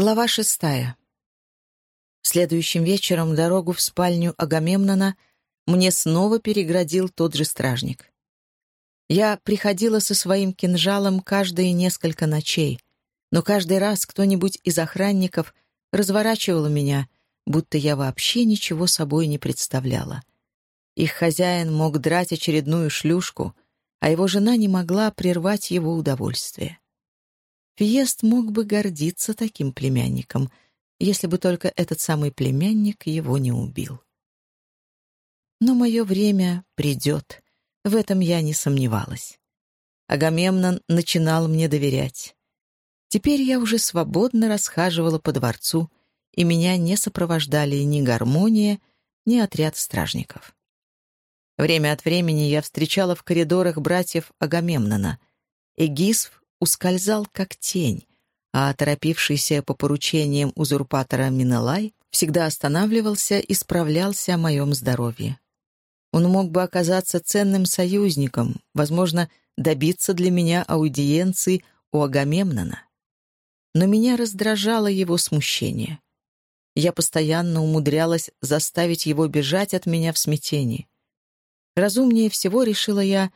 Глава шестая. Следующим вечером дорогу в спальню Агамемнона мне снова переградил тот же стражник. Я приходила со своим кинжалом каждые несколько ночей, но каждый раз кто-нибудь из охранников разворачивал меня, будто я вообще ничего собой не представляла. Их хозяин мог драть очередную шлюшку, а его жена не могла прервать его удовольствие. Фиест мог бы гордиться таким племянником, если бы только этот самый племянник его не убил. Но мое время придет, в этом я не сомневалась. Агамемнон начинал мне доверять. Теперь я уже свободно расхаживала по дворцу, и меня не сопровождали ни гармония, ни отряд стражников. Время от времени я встречала в коридорах братьев Агамемнона. Эгисф ускользал как тень, а торопившийся по поручениям узурпатора Минелай всегда останавливался и справлялся о моем здоровье. Он мог бы оказаться ценным союзником, возможно, добиться для меня аудиенции у Агамемнона. Но меня раздражало его смущение. Я постоянно умудрялась заставить его бежать от меня в смятении. Разумнее всего, решила я,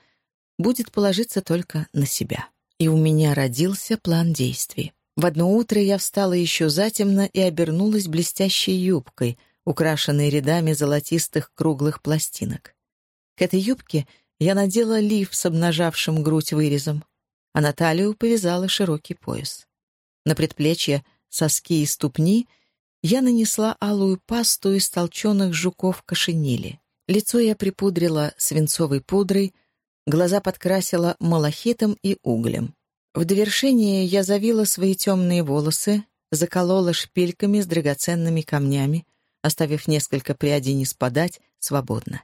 будет положиться только на себя и у меня родился план действий. В одно утро я встала еще затемно и обернулась блестящей юбкой, украшенной рядами золотистых круглых пластинок. К этой юбке я надела лиф с обнажавшим грудь вырезом, а на талию повязала широкий пояс. На предплечье, соски и ступни я нанесла алую пасту из толченых жуков кошенили. Лицо я припудрила свинцовой пудрой, Глаза подкрасила малахитом и углем. В довершение я завила свои темные волосы, заколола шпильками с драгоценными камнями, оставив несколько прядей не спадать свободно.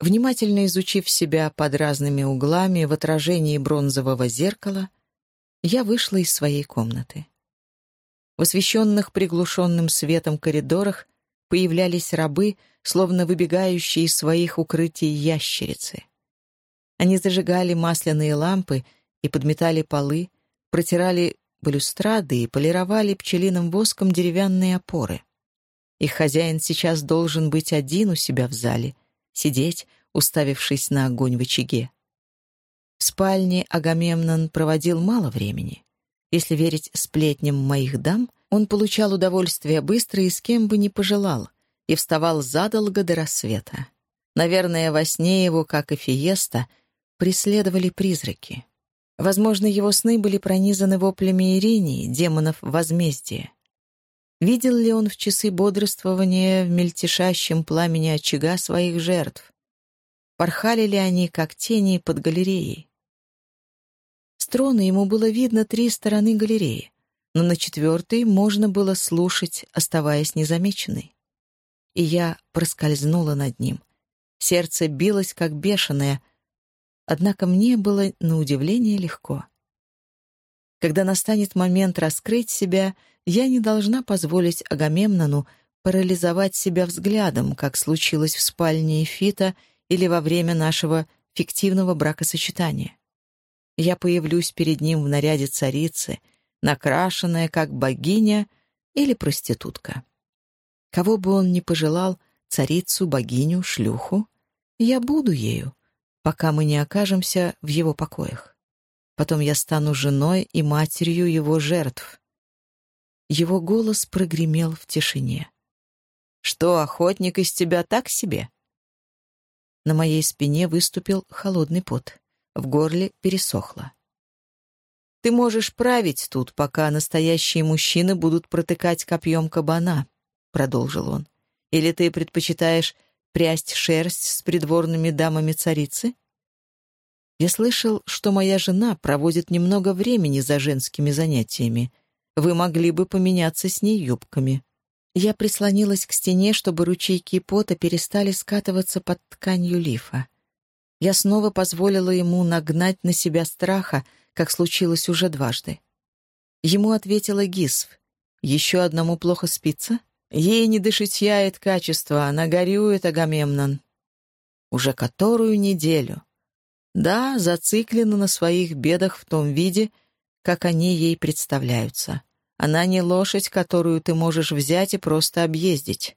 Внимательно изучив себя под разными углами в отражении бронзового зеркала, я вышла из своей комнаты. В освещенных приглушенным светом коридорах появлялись рабы, словно выбегающие из своих укрытий ящерицы. Они зажигали масляные лампы и подметали полы, протирали балюстрады и полировали пчелиным воском деревянные опоры. Их хозяин сейчас должен быть один у себя в зале, сидеть, уставившись на огонь в очаге. В спальне Агамемнон проводил мало времени. Если верить сплетням моих дам, он получал удовольствие быстро и с кем бы ни пожелал, и вставал задолго до рассвета. Наверное, во сне его, как и Фиеста, преследовали призраки. Возможно, его сны были пронизаны воплями Иринии, демонов возмездия. Видел ли он в часы бодрствования в мельтешащем пламени очага своих жертв? Порхали ли они, как тени, под галереей? С трона ему было видно три стороны галереи, но на четвертой можно было слушать, оставаясь незамеченной. И я проскользнула над ним. Сердце билось, как бешеное — Однако мне было на удивление легко. Когда настанет момент раскрыть себя, я не должна позволить Агамемнону парализовать себя взглядом, как случилось в спальне Эфита или во время нашего фиктивного бракосочетания. Я появлюсь перед ним в наряде царицы, накрашенная как богиня или проститутка. Кого бы он ни пожелал, царицу, богиню, шлюху, я буду ею, пока мы не окажемся в его покоях. Потом я стану женой и матерью его жертв. Его голос прогремел в тишине. «Что, охотник из тебя так себе?» На моей спине выступил холодный пот. В горле пересохло. «Ты можешь править тут, пока настоящие мужчины будут протыкать копьем кабана», — продолжил он. «Или ты предпочитаешь прясть шерсть с придворными дамами царицы? Я слышал, что моя жена проводит немного времени за женскими занятиями. Вы могли бы поменяться с ней юбками. Я прислонилась к стене, чтобы ручейки пота перестали скатываться под тканью лифа. Я снова позволила ему нагнать на себя страха, как случилось уже дважды. Ему ответила Гисв. «Еще одному плохо спится?» Ей не дышитьяет качество, она горюет, Агамемнон. Уже которую неделю. Да, зациклена на своих бедах в том виде, как они ей представляются. Она не лошадь, которую ты можешь взять и просто объездить.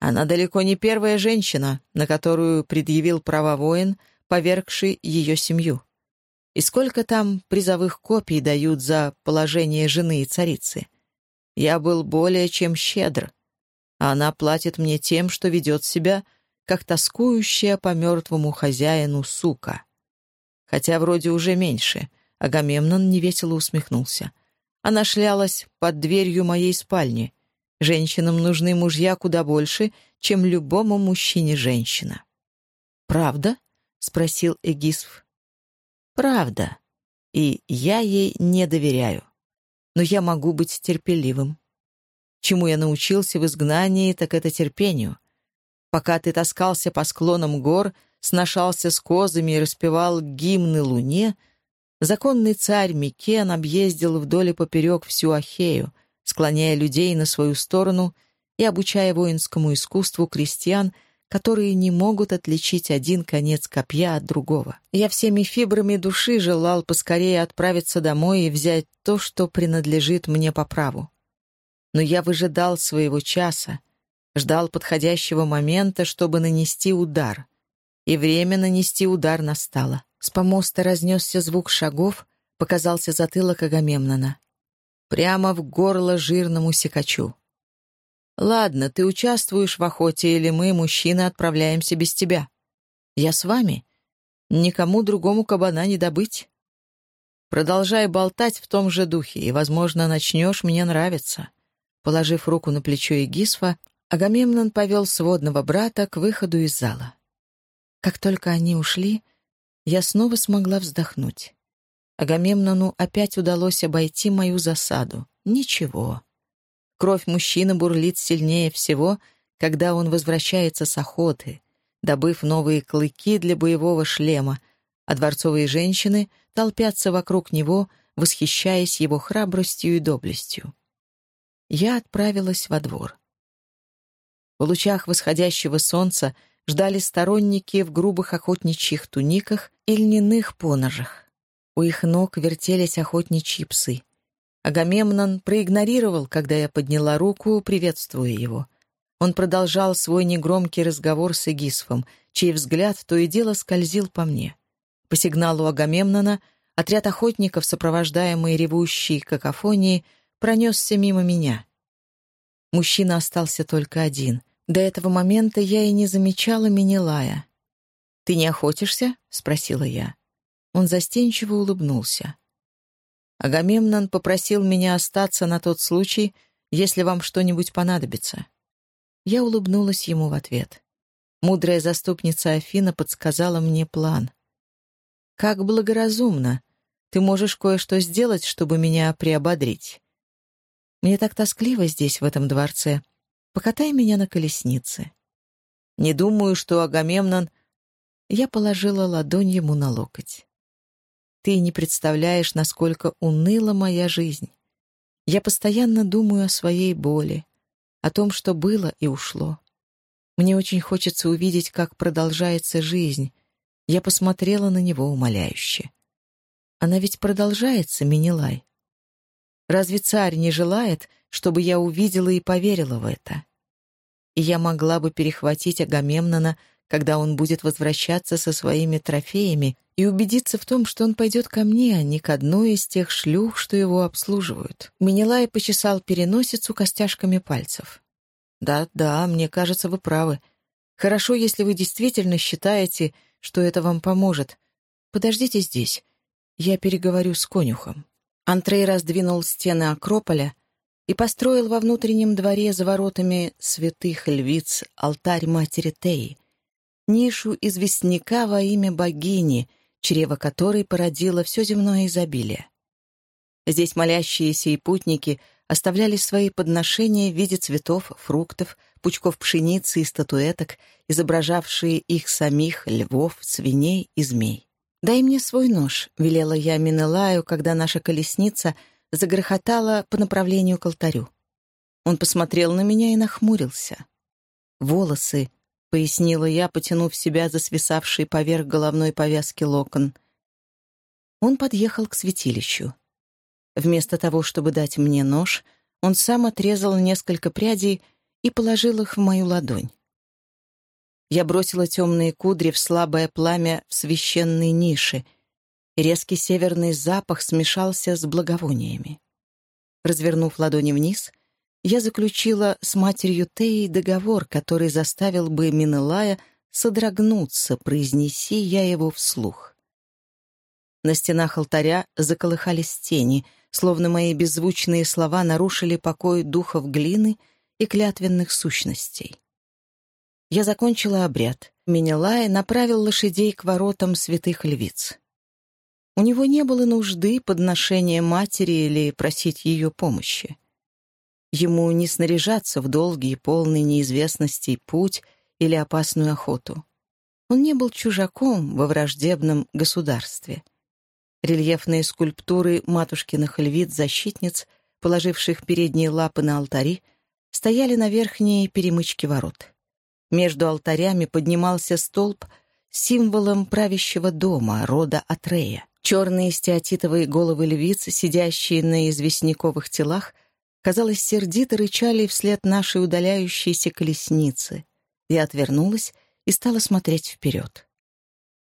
Она далеко не первая женщина, на которую предъявил права воин, повергший ее семью. И сколько там призовых копий дают за положение жены и царицы? Я был более чем щедр, она платит мне тем, что ведет себя, как тоскующая по мертвому хозяину сука. Хотя вроде уже меньше. Агамемнон невесело усмехнулся. Она шлялась под дверью моей спальни. Женщинам нужны мужья куда больше, чем любому мужчине женщина. «Правда?» — спросил Эгисф. «Правда. И я ей не доверяю. Но я могу быть терпеливым. Чему я научился в изгнании, так это терпению. Пока ты таскался по склонам гор, сношался с козами и распевал гимны луне, законный царь Микен объездил вдоль и поперек всю Ахею, склоняя людей на свою сторону и обучая воинскому искусству крестьян, которые не могут отличить один конец копья от другого. Я всеми фибрами души желал поскорее отправиться домой и взять то, что принадлежит мне по праву. Но я выжидал своего часа, ждал подходящего момента, чтобы нанести удар — и время нанести удар настало. С помоста разнесся звук шагов, показался затылок Агамемнона. Прямо в горло жирному секачу. «Ладно, ты участвуешь в охоте, или мы, мужчины, отправляемся без тебя. Я с вами. Никому другому кабана не добыть. Продолжай болтать в том же духе, и, возможно, начнешь мне нравиться». Положив руку на плечо Эгисфа, Агамемнон повел сводного брата к выходу из зала. Как только они ушли, я снова смогла вздохнуть. Агамемнону опять удалось обойти мою засаду. Ничего. Кровь мужчины бурлит сильнее всего, когда он возвращается с охоты, добыв новые клыки для боевого шлема, а дворцовые женщины толпятся вокруг него, восхищаясь его храбростью и доблестью. Я отправилась во двор. В лучах восходящего солнца ждали сторонники в грубых охотничьих туниках и льняных поножах. У их ног вертелись охотничьи псы. Агамемнон проигнорировал, когда я подняла руку, приветствуя его. Он продолжал свой негромкий разговор с Эгисфом, чей взгляд то и дело скользил по мне. По сигналу Агамемнона отряд охотников, сопровождаемый ревущей какофонией, пронесся мимо меня. Мужчина остался только один. До этого момента я и не замечала Минилая. «Ты не охотишься?» — спросила я. Он застенчиво улыбнулся. Агамемнон попросил меня остаться на тот случай, если вам что-нибудь понадобится. Я улыбнулась ему в ответ. Мудрая заступница Афина подсказала мне план. «Как благоразумно! Ты можешь кое-что сделать, чтобы меня приободрить. Мне так тоскливо здесь, в этом дворце. Покатай меня на колеснице. Не думаю, что Агамемнон... Я положила ладонь ему на локоть. Ты не представляешь, насколько уныла моя жизнь. Я постоянно думаю о своей боли, о том, что было и ушло. Мне очень хочется увидеть, как продолжается жизнь. Я посмотрела на него умоляюще. Она ведь продолжается, Минилай. Разве царь не желает, чтобы я увидела и поверила в это? и я могла бы перехватить Агамемнона, когда он будет возвращаться со своими трофеями, и убедиться в том, что он пойдет ко мне, а не к одной из тех шлюх, что его обслуживают. Менелай почесал переносицу костяшками пальцев. «Да-да, мне кажется, вы правы. Хорошо, если вы действительно считаете, что это вам поможет. Подождите здесь. Я переговорю с конюхом». Антрей раздвинул стены Акрополя, и построил во внутреннем дворе за воротами святых львиц алтарь матери Теи, нишу известняка во имя богини, чрево которой породило все земное изобилие. Здесь молящиеся и путники оставляли свои подношения в виде цветов, фруктов, пучков пшеницы и статуэток, изображавшие их самих, львов, свиней и змей. «Дай мне свой нож», — велела я Минелаю, когда наша колесница — загрохотала по направлению к алтарю. Он посмотрел на меня и нахмурился. «Волосы», — пояснила я, потянув себя за свисавший поверх головной повязки локон. Он подъехал к святилищу. Вместо того, чтобы дать мне нож, он сам отрезал несколько прядей и положил их в мою ладонь. Я бросила темные кудри в слабое пламя в священной нише, резкий северный запах смешался с благовониями. Развернув ладони вниз, я заключила с матерью Теей договор, который заставил бы Минелая содрогнуться, произнеси я его вслух. На стенах алтаря заколыхались тени, словно мои беззвучные слова нарушили покой духов глины и клятвенных сущностей. Я закончила обряд. Менелай направил лошадей к воротам святых львиц. У него не было нужды подношения матери или просить ее помощи. Ему не снаряжаться в долгий, полный неизвестностей путь или опасную охоту. Он не был чужаком во враждебном государстве. Рельефные скульптуры матушкиных львиц-защитниц, положивших передние лапы на алтари, стояли на верхней перемычке ворот. Между алтарями поднимался столб символом правящего дома, рода Атрея. Черные стеатитовые головы львиц, сидящие на известняковых телах, казалось, сердито рычали вслед нашей удаляющейся колесницы. Я отвернулась и стала смотреть вперед.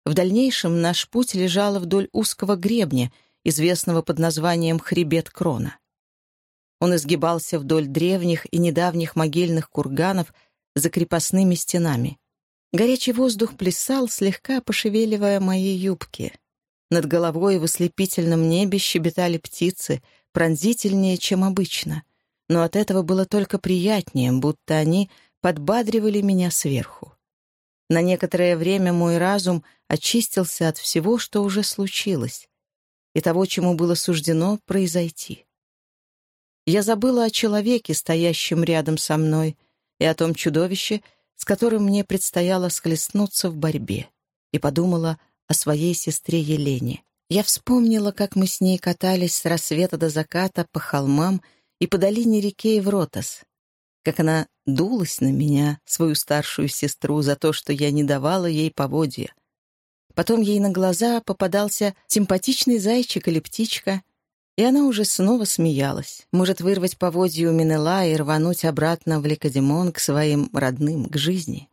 В дальнейшем наш путь лежал вдоль узкого гребня, известного под названием «Хребет Крона». Он изгибался вдоль древних и недавних могильных курганов за крепостными стенами. Горячий воздух плясал, слегка пошевеливая мои юбки. Над головой в ослепительном небе щебетали птицы, пронзительнее, чем обычно. Но от этого было только приятнее, будто они подбадривали меня сверху. На некоторое время мой разум очистился от всего, что уже случилось, и того, чему было суждено произойти. Я забыла о человеке, стоящем рядом со мной, и о том чудовище, с которым мне предстояло схлестнуться в борьбе, и подумала о своей сестре Елене. Я вспомнила, как мы с ней катались с рассвета до заката по холмам и по долине реки Евротос, как она дулась на меня, свою старшую сестру, за то, что я не давала ей поводья. Потом ей на глаза попадался симпатичный зайчик или птичка, и она уже снова смеялась. Может вырвать поводья у Минела и рвануть обратно в Лекодемон к своим родным, к жизни.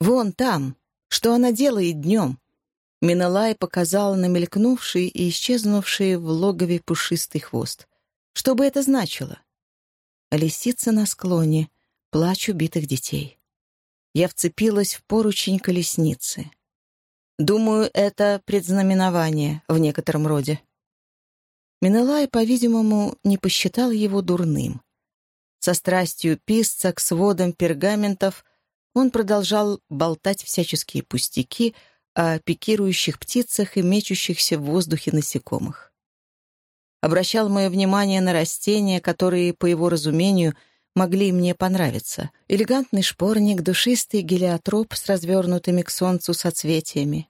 «Вон там! Что она делает днем?» Минелай показала на мелькнувший и исчезнувший в логове пушистый хвост. Что бы это значило? Лисица на склоне, плач убитых детей. Я вцепилась в поручень колесницы. Думаю, это предзнаменование в некотором роде. Минелай, по-видимому, не посчитал его дурным. Со страстью писца к сводам пергаментов он продолжал болтать всяческие пустяки о пикирующих птицах и мечущихся в воздухе насекомых. Обращал мое внимание на растения, которые, по его разумению, могли мне понравиться. Элегантный шпорник, душистый гелиотроп с развернутыми к солнцу соцветиями.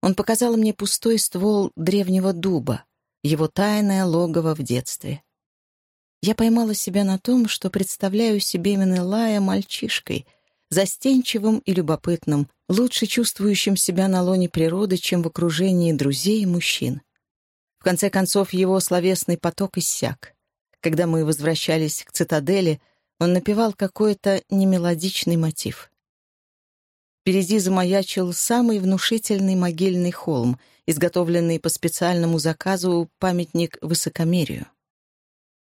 Он показал мне пустой ствол древнего дуба, его тайное логово в детстве. Я поймала себя на том, что представляю себе Менелая мальчишкой, застенчивым и любопытным, лучше чувствующим себя на лоне природы, чем в окружении друзей и мужчин. В конце концов, его словесный поток иссяк. Когда мы возвращались к цитадели, он напевал какой-то немелодичный мотив. Впереди замаячил самый внушительный могильный холм, изготовленный по специальному заказу памятник высокомерию.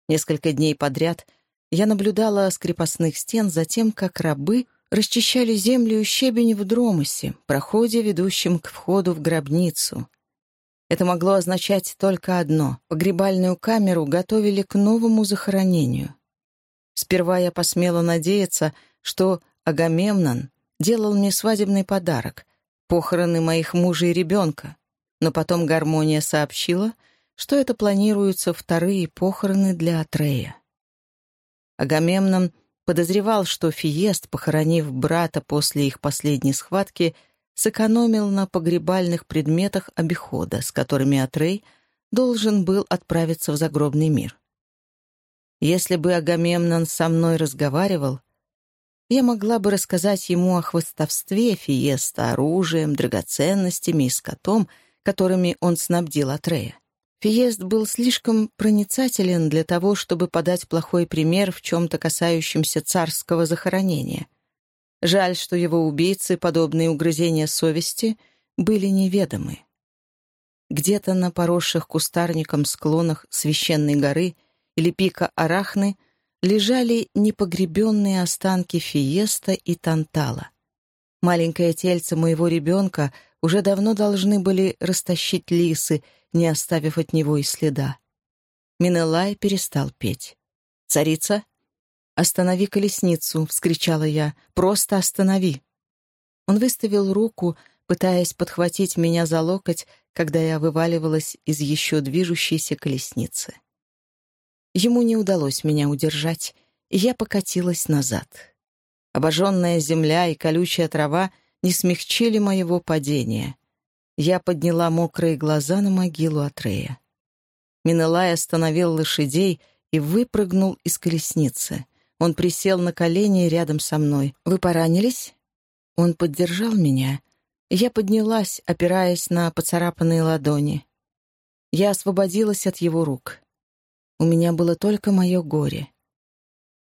Несколько дней подряд я наблюдала с крепостных стен за тем, как рабы расчищали землю и щебень в Дромосе, проходе, ведущем к входу в гробницу. Это могло означать только одно — погребальную камеру готовили к новому захоронению. Сперва я посмела надеяться, что Агамемнон делал мне свадебный подарок — похороны моих мужа и ребенка. Но потом гармония сообщила, что это планируются вторые похороны для Атрея. Агамемнон подозревал, что Фиест, похоронив брата после их последней схватки, сэкономил на погребальных предметах обихода, с которыми Атрей должен был отправиться в загробный мир. Если бы Агамемнон со мной разговаривал, я могла бы рассказать ему о хвостовстве Фиеста, оружием, драгоценностями и скотом, которыми он снабдил Атрея. Фиест был слишком проницателен для того, чтобы подать плохой пример в чем-то касающемся царского захоронения. Жаль, что его убийцы, подобные угрызения совести, были неведомы. Где-то на поросших кустарником склонах священной горы или пика Арахны лежали непогребенные останки Фиеста и Тантала. Маленькое тельце моего ребенка уже давно должны были растащить лисы, не оставив от него и следа. Минелай перестал петь. «Царица?» «Останови колесницу!» — вскричала я. «Просто останови!» Он выставил руку, пытаясь подхватить меня за локоть, когда я вываливалась из еще движущейся колесницы. Ему не удалось меня удержать, и я покатилась назад. Обожженная земля и колючая трава не смягчили моего падения. Я подняла мокрые глаза на могилу Атрея. Минелай остановил лошадей и выпрыгнул из колесницы. Он присел на колени рядом со мной. «Вы поранились?» Он поддержал меня, я поднялась, опираясь на поцарапанные ладони. Я освободилась от его рук. У меня было только мое горе.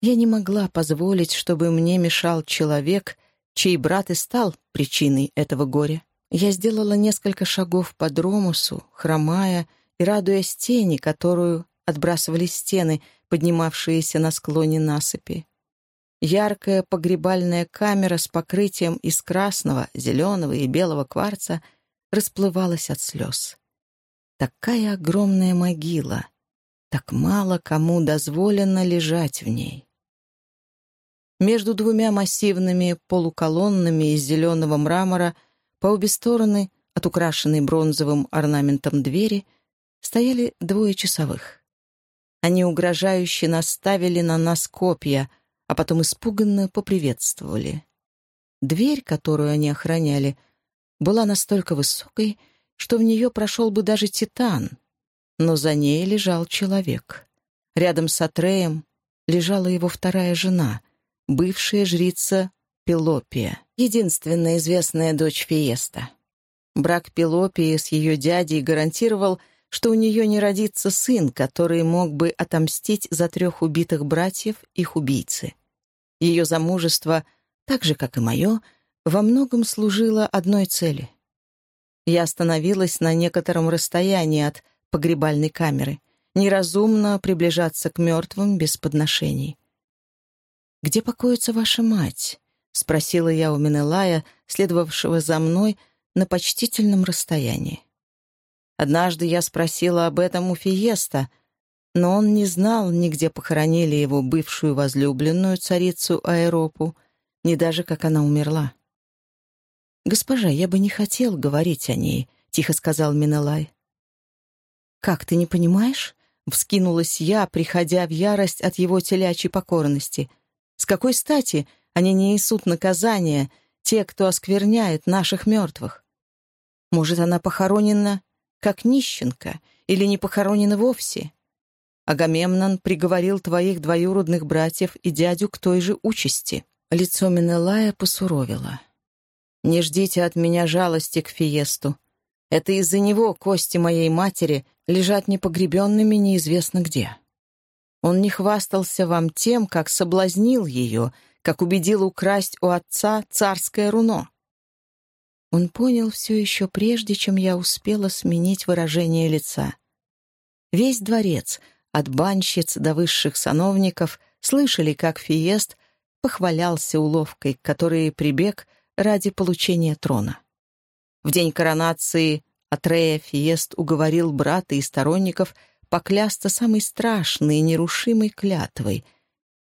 Я не могла позволить, чтобы мне мешал человек, чей брат и стал причиной этого горя. Я сделала несколько шагов по дромусу, хромая и радуясь тени, которую отбрасывали стены, поднимавшиеся на склоне насыпи. Яркая погребальная камера с покрытием из красного, зеленого и белого кварца расплывалась от слез. Такая огромная могила, так мало кому дозволено лежать в ней. Между двумя массивными полуколоннами из зеленого мрамора по обе стороны от украшенной бронзовым орнаментом двери стояли двое часовых. Они угрожающе наставили на нас копья, а потом испуганно поприветствовали. Дверь, которую они охраняли, была настолько высокой, что в нее прошел бы даже титан, но за ней лежал человек. Рядом с Атреем лежала его вторая жена, бывшая жрица Пелопия, единственная известная дочь Фиеста. Брак Пелопии с ее дядей гарантировал, что у нее не родится сын, который мог бы отомстить за трех убитых братьев их убийцы. Ее замужество, так же, как и мое, во многом служило одной цели. Я остановилась на некотором расстоянии от погребальной камеры. Неразумно приближаться к мертвым без подношений. «Где покоится ваша мать?» — спросила я у Менелая, следовавшего за мной на почтительном расстоянии. Однажды я спросила об этом у Фиеста, но он не знал, нигде похоронили его бывшую возлюбленную царицу Аэропу, ни даже как она умерла. «Госпожа, я бы не хотел говорить о ней», — тихо сказал Минелай. «Как, ты не понимаешь?» — вскинулась я, приходя в ярость от его телячьей покорности. «С какой стати они не несут наказания, те, кто оскверняет наших мертвых? Может, она похоронена как нищенка или не похоронена вовсе?» Агамемнон приговорил твоих двоюродных братьев и дядю к той же участи». Лицо Менелая посуровило. «Не ждите от меня жалости к Фиесту. Это из-за него кости моей матери лежат непогребенными неизвестно где. Он не хвастался вам тем, как соблазнил ее, как убедил украсть у отца царское руно». Он понял все еще прежде, чем я успела сменить выражение лица. Весь дворец — от банщиц до высших сановников слышали, как Фиест похвалялся уловкой, к которой прибег ради получения трона. В день коронации Атрея Фиест уговорил брата и сторонников поклясться самой страшной и нерушимой клятвой,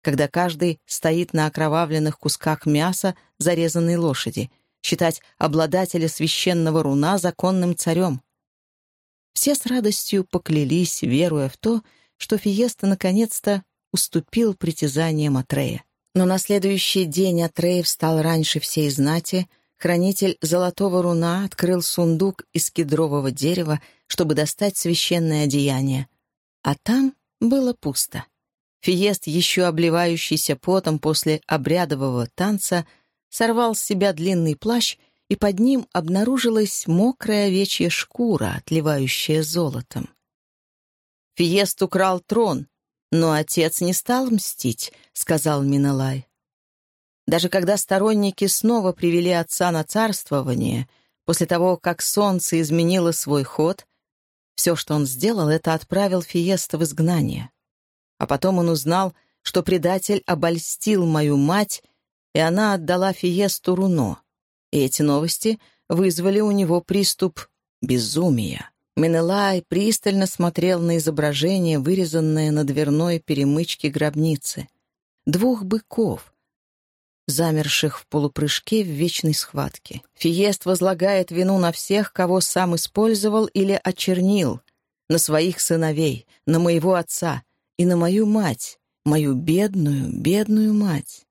когда каждый стоит на окровавленных кусках мяса зарезанной лошади, считать обладателя священного руна законным царем. Все с радостью поклялись, веруя в то, что Фиеста наконец-то уступил притязаниям Атрея. Но на следующий день Атреев встал раньше всей знати, хранитель золотого руна открыл сундук из кедрового дерева, чтобы достать священное одеяние. А там было пусто. Фиест, еще обливающийся потом после обрядового танца, сорвал с себя длинный плащ, и под ним обнаружилась мокрая овечья шкура, отливающая золотом. Фиест украл трон, но отец не стал мстить», — сказал Миналай. Даже когда сторонники снова привели отца на царствование, после того, как солнце изменило свой ход, все, что он сделал, это отправил Фиеста в изгнание. А потом он узнал, что предатель обольстил мою мать, и она отдала Фиесту руно. И эти новости вызвали у него приступ безумия. Менелай пристально смотрел на изображение, вырезанное на дверной перемычке гробницы. Двух быков, замерших в полупрыжке в вечной схватке. Фиест возлагает вину на всех, кого сам использовал или очернил, на своих сыновей, на моего отца и на мою мать, мою бедную, бедную мать.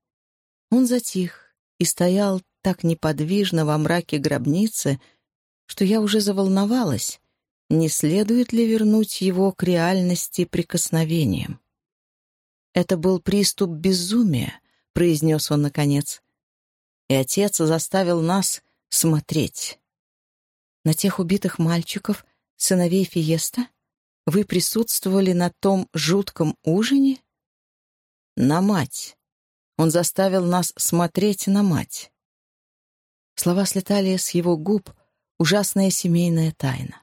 Он затих и стоял так неподвижно во мраке гробницы, что я уже заволновалась, не следует ли вернуть его к реальности прикосновением. Это был приступ безумия, — произнес он наконец. И отец заставил нас смотреть. На тех убитых мальчиков, сыновей Фиеста, вы присутствовали на том жутком ужине? На мать. Он заставил нас смотреть на мать. Слова слетали с его губ, ужасная семейная тайна.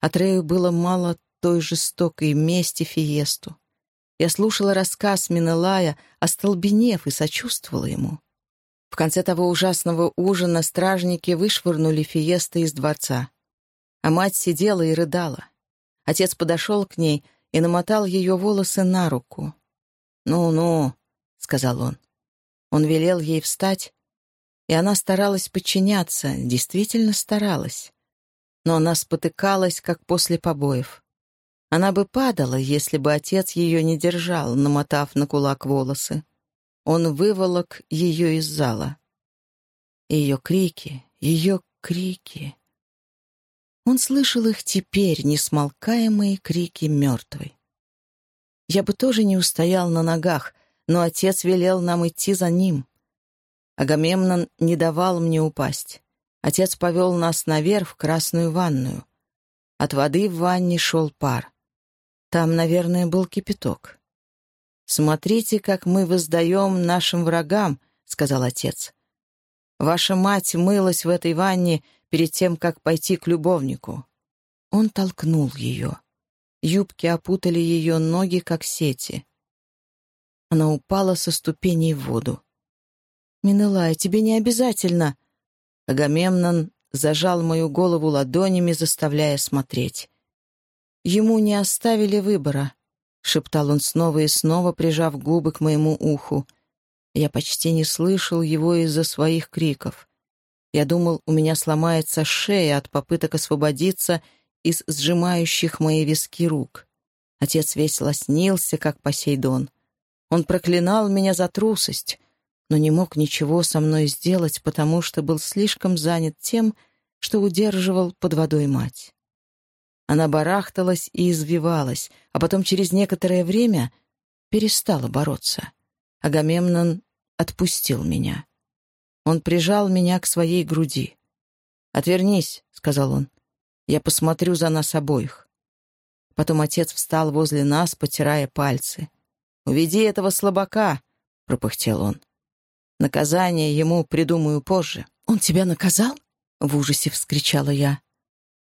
Атрею было мало той жестокой мести Фиесту. Я слушала рассказ Минелая, остолбенев и сочувствовала ему. В конце того ужасного ужина стражники вышвырнули Фиеста из дворца. А мать сидела и рыдала. Отец подошел к ней и намотал ее волосы на руку. «Ну-ну», — сказал он. Он велел ей встать, и она старалась подчиняться, действительно старалась. Но она спотыкалась, как после побоев. Она бы падала, если бы отец ее не держал, намотав на кулак волосы. Он выволок ее из зала. Ее крики, ее крики. Он слышал их теперь, несмолкаемые крики мертвой. Я бы тоже не устоял на ногах, но отец велел нам идти за ним. Агамемнон не давал мне упасть. Отец повел нас наверх в красную ванную. От воды в ванне шел пар. Там, наверное, был кипяток. «Смотрите, как мы воздаем нашим врагам», — сказал отец. «Ваша мать мылась в этой ванне перед тем, как пойти к любовнику». Он толкнул ее. Юбки опутали ее ноги, как сети. Она упала со ступеней в воду. «Минелая, тебе не обязательно...» Агамемнон зажал мою голову ладонями, заставляя смотреть. Ему не оставили выбора, — шептал он снова и снова, прижав губы к моему уху. Я почти не слышал его из-за своих криков. Я думал, у меня сломается шея от попыток освободиться из сжимающих мои виски рук. Отец весь лоснился, как Посейдон. Он проклинал меня за трусость, но не мог ничего со мной сделать, потому что был слишком занят тем, что удерживал под водой мать. Она барахталась и извивалась, а потом через некоторое время перестала бороться. Агамемнон отпустил меня. Он прижал меня к своей груди. «Отвернись», — сказал он. «Я посмотрю за нас обоих». Потом отец встал возле нас, потирая пальцы. «Уведи этого слабака», — пропыхтел он. «Наказание ему придумаю позже». «Он тебя наказал?» — в ужасе вскричала я.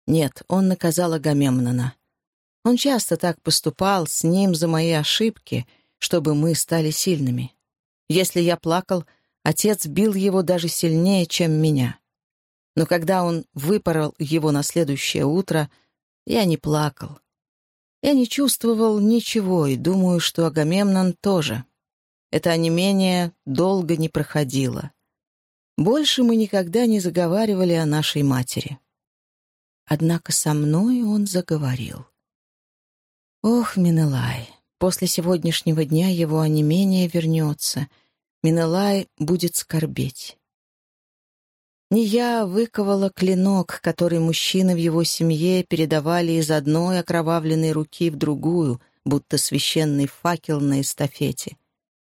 Нет, он наказал Агамемнона. Он часто так поступал с ним за мои ошибки, чтобы мы стали сильными. Если я плакал, отец бил его даже сильнее, чем меня. Но когда он выпорол его на следующее утро, я не плакал. Я не чувствовал ничего и думаю, что Агамемнон тоже. Это онемение долго не проходило. Больше мы никогда не заговаривали о нашей матери. Однако со мной он заговорил. «Ох, Минелай, после сегодняшнего дня его онемение вернется. Минелай будет скорбеть». Не я выковала клинок, который мужчины в его семье передавали из одной окровавленной руки в другую, будто священный факел на эстафете.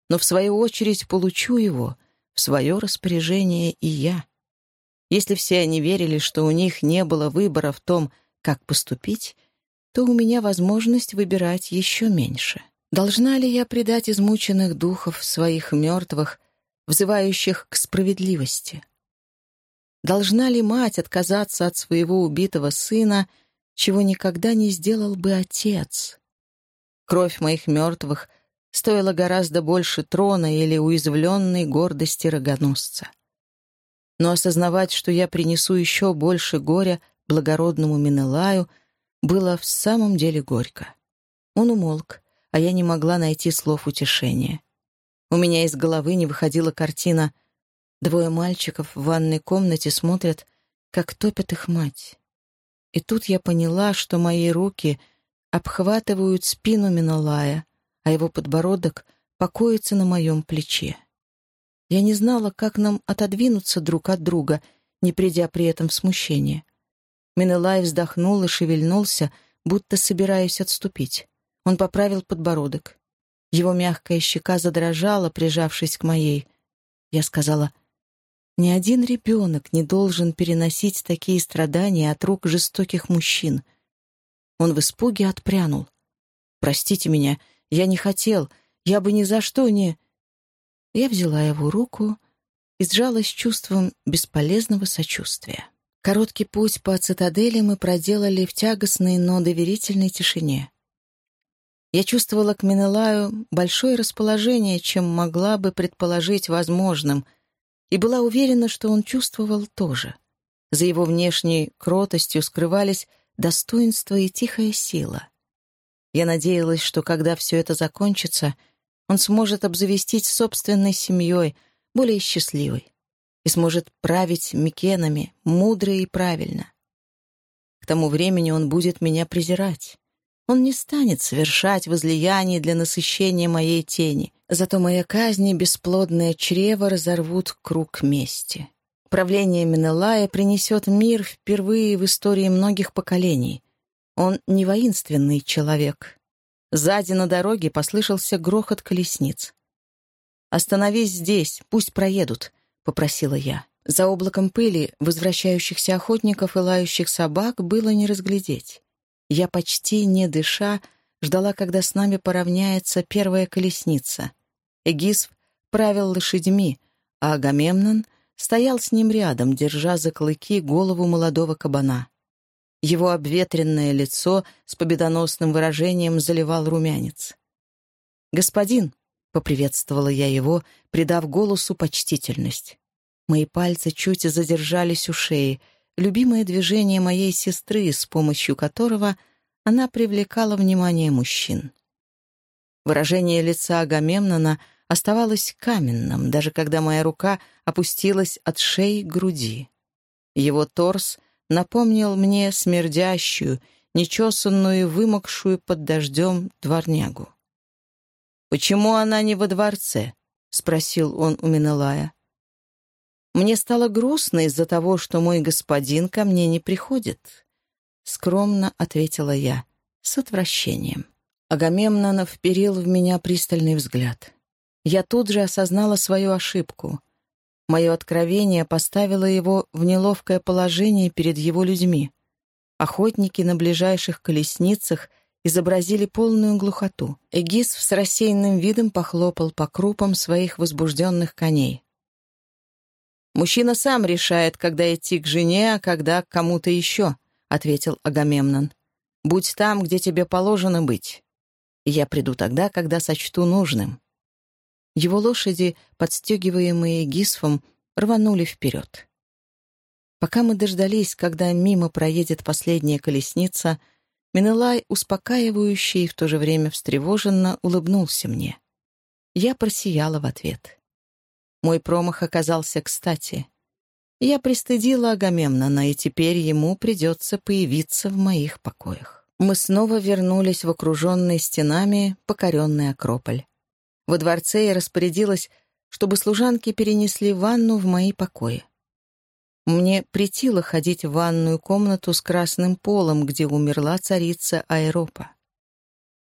Но в свою очередь получу его в свое распоряжение и я. Если все они верили, что у них не было выбора в том, как поступить, то у меня возможность выбирать еще меньше. Должна ли я предать измученных духов своих мертвых, взывающих к справедливости? Должна ли мать отказаться от своего убитого сына, чего никогда не сделал бы отец? Кровь моих мертвых стоила гораздо больше трона или уязвленной гордости рогоносца. Но осознавать, что я принесу еще больше горя благородному Минелаю, было в самом деле горько. Он умолк, а я не могла найти слов утешения. У меня из головы не выходила картина. Двое мальчиков в ванной комнате смотрят, как топят их мать. И тут я поняла, что мои руки обхватывают спину Миналая, а его подбородок покоится на моем плече. Я не знала, как нам отодвинуться друг от друга, не придя при этом в смущение. Минелай вздохнул и шевельнулся, будто собираясь отступить. Он поправил подбородок. Его мягкая щека задрожала, прижавшись к моей. Я сказала, «Ни один ребенок не должен переносить такие страдания от рук жестоких мужчин». Он в испуге отпрянул. «Простите меня, я не хотел, я бы ни за что не...» Я взяла его руку и сжалась чувством бесполезного сочувствия. Короткий путь по цитадели мы проделали в тягостной, но доверительной тишине. Я чувствовала к Менелаю большое расположение, чем могла бы предположить возможным, и была уверена, что он чувствовал тоже. За его внешней кротостью скрывались достоинство и тихая сила. Я надеялась, что когда все это закончится, он сможет обзавестись собственной семьей, более счастливой, и сможет править Микенами мудро и правильно. К тому времени он будет меня презирать. Он не станет совершать возлияний для насыщения моей тени, зато моя казнь и бесплодное чрево разорвут круг мести. Правление Менелая принесет мир впервые в истории многих поколений. Он не воинственный человек. Сзади на дороге послышался грохот колесниц. «Остановись здесь, пусть проедут», — попросила я. За облаком пыли возвращающихся охотников и лающих собак было не разглядеть. Я почти не дыша ждала, когда с нами поравняется первая колесница. Эгисф правил лошадьми, а Агамемнон стоял с ним рядом, держа за клыки голову молодого кабана. Его обветренное лицо с победоносным выражением заливал румянец. «Господин», — поприветствовала я его, придав голосу почтительность. Мои пальцы чуть задержались у шеи — любимое движение моей сестры, с помощью которого она привлекала внимание мужчин. Выражение лица Агамемнона оставалось каменным, даже когда моя рука опустилась от шеи к груди. Его торс напомнил мне смердящую, нечесанную и вымокшую под дождем дворнягу. «Почему она не во дворце?» — спросил он у Минелая. Мне стало грустно из-за того, что мой господин ко мне не приходит. Скромно ответила я, с отвращением. Агамемнон вперил в меня пристальный взгляд. Я тут же осознала свою ошибку. Мое откровение поставило его в неловкое положение перед его людьми. Охотники на ближайших колесницах изобразили полную глухоту. Эгис с рассеянным видом похлопал по крупам своих возбужденных коней. «Мужчина сам решает, когда идти к жене, а когда к кому-то еще», — ответил Агамемнон. «Будь там, где тебе положено быть. Я приду тогда, когда сочту нужным». Его лошади, подстегиваемые гисфом, рванули вперед. Пока мы дождались, когда мимо проедет последняя колесница, Менелай, успокаивающий и в то же время встревоженно, улыбнулся мне. Я просияла в ответ. Мой промах оказался кстати. Я пристыдила Агамемнона, и теперь ему придется появиться в моих покоях. Мы снова вернулись в окруженный стенами покоренный Акрополь. Во дворце я распорядилась, чтобы служанки перенесли ванну в мои покои. Мне притило ходить в ванную комнату с красным полом, где умерла царица Аэропа.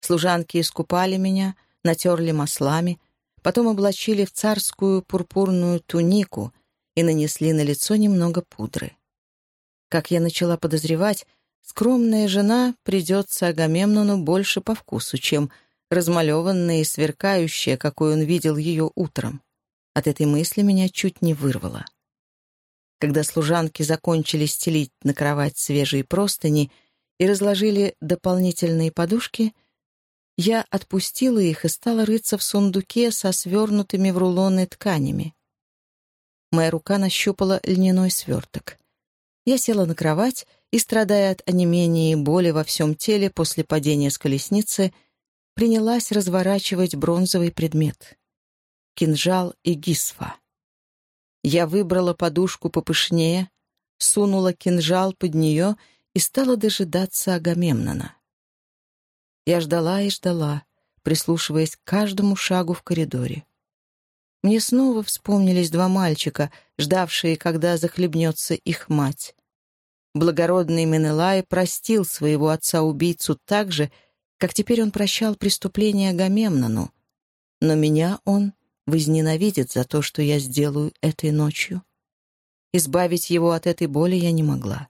Служанки искупали меня, натерли маслами — потом облачили в царскую пурпурную тунику и нанесли на лицо немного пудры. Как я начала подозревать, скромная жена придется Агамемнону больше по вкусу, чем размалеванная и сверкающая, какой он видел ее утром. От этой мысли меня чуть не вырвало. Когда служанки закончили стелить на кровать свежие простыни и разложили дополнительные подушки, я отпустила их и стала рыться в сундуке со свернутыми в рулоны тканями. Моя рука нащупала льняной сверток. Я села на кровать и, страдая от онемения и боли во всем теле после падения с колесницы, принялась разворачивать бронзовый предмет — кинжал и гисфа. Я выбрала подушку попышнее, сунула кинжал под нее и стала дожидаться Агамемнона. Я ждала и ждала, прислушиваясь к каждому шагу в коридоре. Мне снова вспомнились два мальчика, ждавшие, когда захлебнется их мать. Благородный Менелай простил своего отца-убийцу так же, как теперь он прощал преступление Агамемнону. Но меня он возненавидит за то, что я сделаю этой ночью. Избавить его от этой боли я не могла.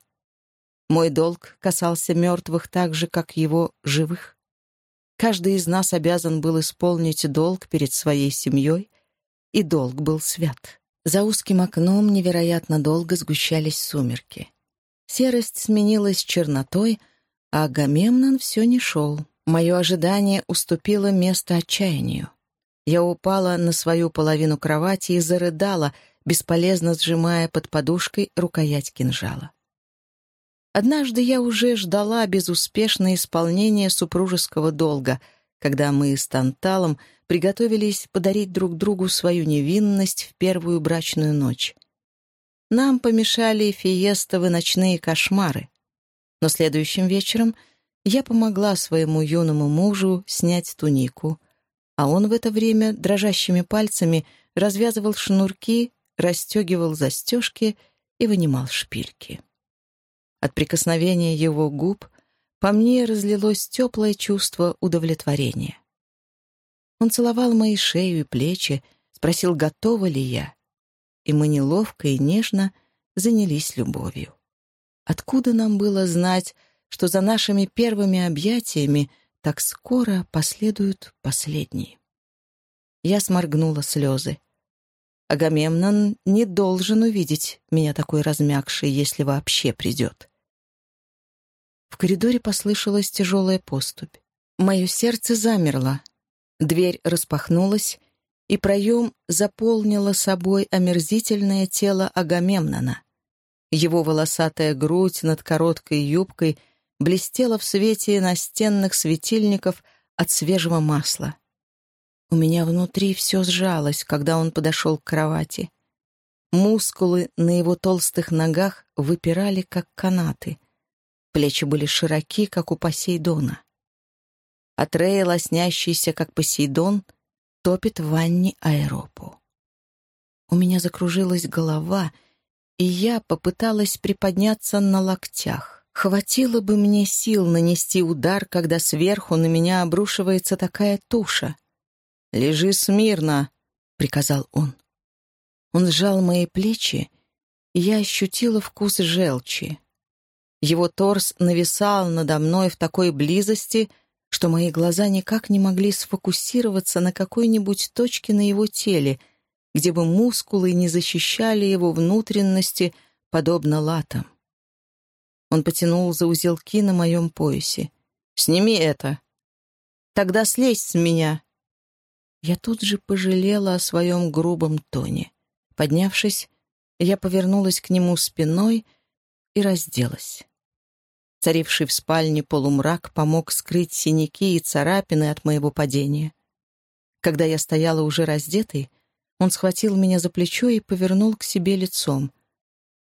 Мой долг касался мертвых так же, как его живых. Каждый из нас обязан был исполнить долг перед своей семьей, и долг был свят. За узким окном невероятно долго сгущались сумерки. Серость сменилась чернотой, а Агамемнон все не шел. Мое ожидание уступило место отчаянию. Я упала на свою половину кровати и зарыдала, бесполезно сжимая под подушкой рукоять кинжала. Однажды я уже ждала безуспешное исполнение супружеского долга, когда мы с Танталом приготовились подарить друг другу свою невинность в первую брачную ночь. Нам помешали фиестовы ночные кошмары. Но следующим вечером я помогла своему юному мужу снять тунику — а он в это время дрожащими пальцами развязывал шнурки, расстегивал застежки и вынимал шпильки. От прикосновения его губ по мне разлилось теплое чувство удовлетворения. Он целовал мои шею и плечи, спросил, готова ли я, и мы неловко и нежно занялись любовью. Откуда нам было знать, что за нашими первыми объятиями так скоро последуют последние. Я сморгнула слезы. Агамемнон не должен увидеть меня такой размягшей, если вообще придет. В коридоре послышалась тяжелая поступь. Мое сердце замерло. Дверь распахнулась, и проем заполнило собой омерзительное тело Агамемнона. Его волосатая грудь над короткой юбкой — блестела в свете настенных светильников от свежего масла. У меня внутри все сжалось, когда он подошел к кровати. Мускулы на его толстых ногах выпирали, как канаты. Плечи были широки, как у Посейдона. А Трея, лоснящийся, как Посейдон, топит в ванне аэропу. У меня закружилась голова, и я попыталась приподняться на локтях. Хватило бы мне сил нанести удар, когда сверху на меня обрушивается такая туша. «Лежи смирно», — приказал он. Он сжал мои плечи, и я ощутила вкус желчи. Его торс нависал надо мной в такой близости, что мои глаза никак не могли сфокусироваться на какой-нибудь точке на его теле, где бы мускулы не защищали его внутренности, подобно латам. Он потянул за узелки на моем поясе. «Сними это!» «Тогда слезь с меня!» Я тут же пожалела о своем грубом тоне. Поднявшись, я повернулась к нему спиной и разделась. Царивший в спальне полумрак помог скрыть синяки и царапины от моего падения. Когда я стояла уже раздетой, он схватил меня за плечо и повернул к себе лицом.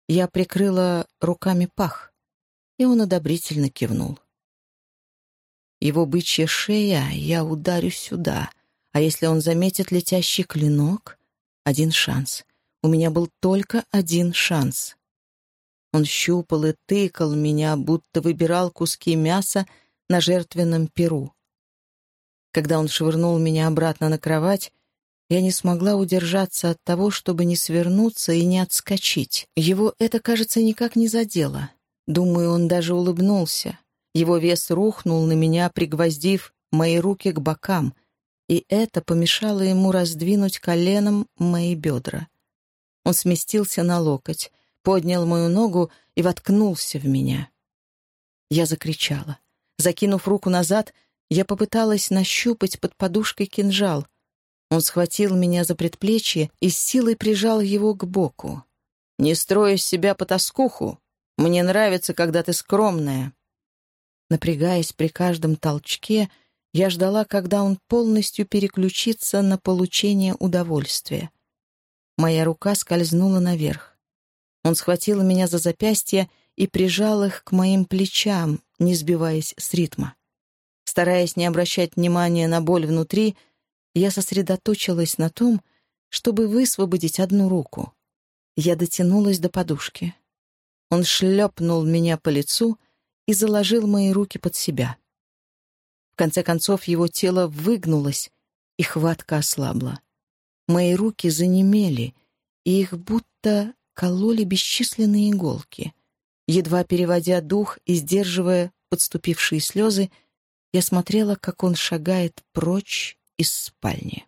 Я прикрыла руками пах и он одобрительно кивнул. Его бычья шея, я ударю сюда, а если он заметит летящий клинок, один шанс. У меня был только один шанс. Он щупал и тыкал меня, будто выбирал куски мяса на жертвенном перу. Когда он швырнул меня обратно на кровать, я не смогла удержаться от того, чтобы не свернуться и не отскочить. Его это, кажется, никак не задело. Думаю, он даже улыбнулся. Его вес рухнул на меня, пригвоздив мои руки к бокам, и это помешало ему раздвинуть коленом мои бедра. Он сместился на локоть, поднял мою ногу и воткнулся в меня. Я закричала. Закинув руку назад, я попыталась нащупать под подушкой кинжал. Он схватил меня за предплечье и с силой прижал его к боку. «Не строй себя потаскуху. Мне нравится, когда ты скромная». Напрягаясь при каждом толчке, я ждала, когда он полностью переключится на получение удовольствия. Моя рука скользнула наверх. Он схватил меня за запястье и прижал их к моим плечам, не сбиваясь с ритма. Стараясь не обращать внимания на боль внутри, я сосредоточилась на том, чтобы высвободить одну руку. Я дотянулась до подушки. Он шлепнул меня по лицу и заложил мои руки под себя. В конце концов его тело выгнулось, и хватка ослабла. Мои руки занемели, и их будто кололи бесчисленные иголки. Едва переводя дух и сдерживая подступившие слезы, я смотрела, как он шагает прочь из спальни.